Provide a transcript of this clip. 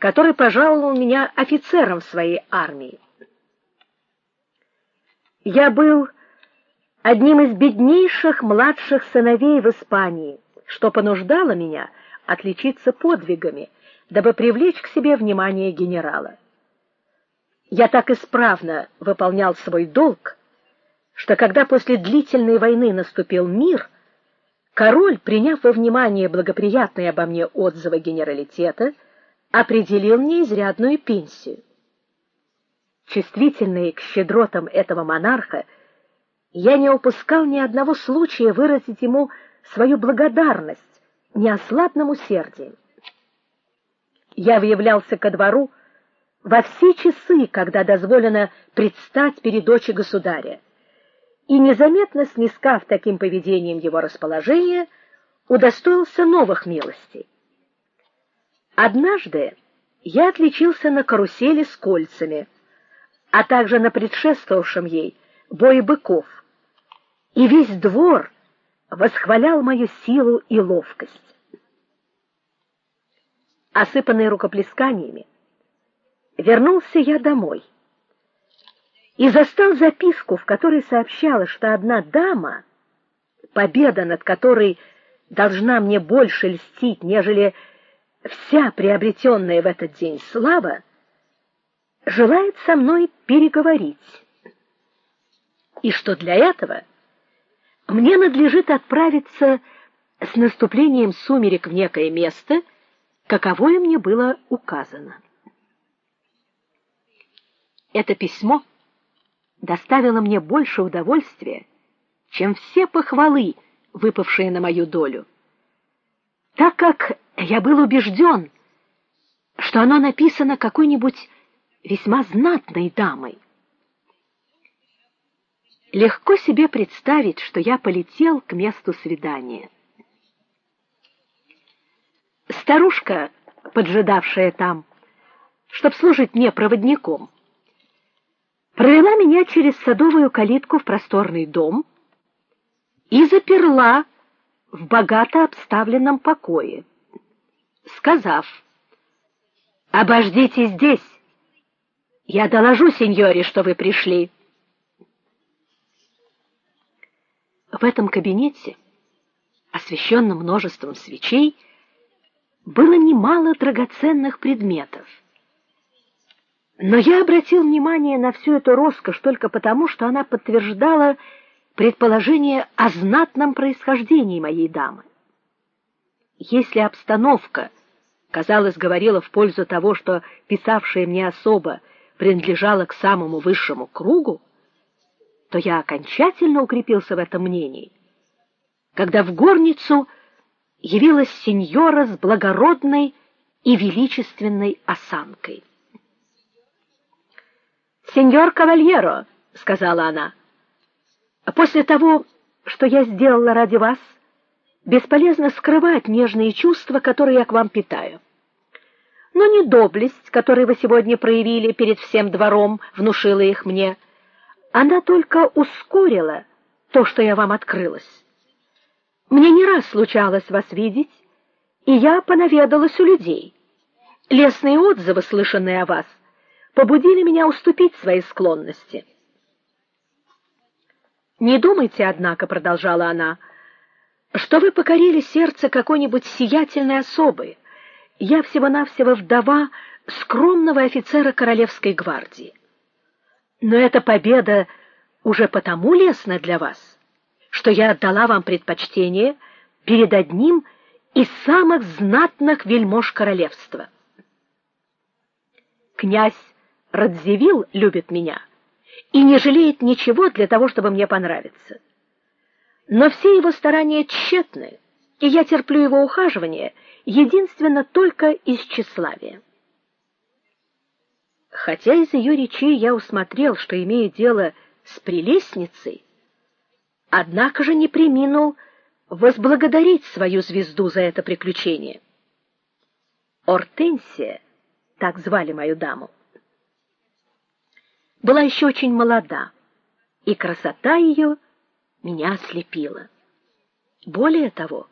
который пожаловал меня офицером в своей армии. Я был одним из беднейших младших сыновей в Испании, что понуждало меня отличиться подвигами, дабы привлечь к себе внимание генерала. Я так исправно выполнял свой долг, что когда после длительной войны наступил мир, король, приняв во внимание благоприятные обо мне отзывы генералитета, определил мне изрядную пенсию. Чувствительный к щедротам этого монарха, я не упускал ни одного случая выразить ему свою благодарность неослабным усердием. Я являлся ко двору во все часы, когда дозволено предстать перед очи государя, и незаметно снискав таким поведением его расположение, удостоился новых милостей. Однажды я отличился на карусели с кольцами, а также на предшествовавшем ей бое быков, и весь двор восхвалял мою силу и ловкость. Осыпанный рукоплесканиями, вернулся я домой и застал записку, в которой сообщалось, что одна дама, победа над которой должна мне больше льстить, нежели вся приобретенная в этот день слава, желает со мной переговорить. И что для этого мне надлежит отправиться с наступлением сумерек в некое место, каковое мне было указано. Это письмо доставило мне больше удовольствия, чем все похвалы, выпавшие на мою долю. Так как я был убежден, что оно написано какой-нибудь весьма знатной дамой. Легко себе представить, что я полетел к месту свидания. Старушка, поджидавшая там, чтоб служить мне проводником, провела меня через садовую калитку в просторный дом и заперла в богато обставленном покое, сказав: "Обождите здесь. Я доложу сеньоре, что вы пришли". В этом кабинете, освещенном множеством свечей, было немало драгоценных предметов. Но я обратил внимание на всю эту роскошь только потому, что она подтверждала предположение о знатном происхождении моей дамы. Если обстановка, казалось, говорила в пользу того, что писавшая мне особа принадлежала к самому высшему кругу, то я окончательно укрепился в этом мнении. Когда в горницу явилась сеньора с благородной и величественной осанкой. "Сеньор Кавальеро", сказала она. "После того, что я сделала ради вас, бесполезно скрывать нежные чувства, которые я к вам питаю. Но не доблесть, которую вы сегодня проявили перед всем двором, внушила их мне. Она только ускорила то, что я вам открылась. Мне не раз случалось вас видеть, и я понаведалась у людей. Лестные отзывы, слышанные о вас, побудили меня уступить своей склонности. Не думайте, однако, продолжала она, что вы покорили сердце какой-нибудь сиятельной особы. Я всего-навсего вдова скромного офицера королевской гвардии. Но эта победа уже потому лестна для вас, что я отдала вам предпочтение перед одним из самых знатных вельмож королевства. Князь Радзивилл любит меня и не жалеет ничего для того, чтобы мне понравиться. Но все его старания тщетны, и я терплю его ухаживание единственно только из тщеславия. Хотя из ее речей я усмотрел, что имею дело с прелестницей, однако же не преминул возблагодарить свою звезду за это приключение. Ортенсия, так звали мою даму, была еще очень молода, и красота ее меня ослепила. Более того,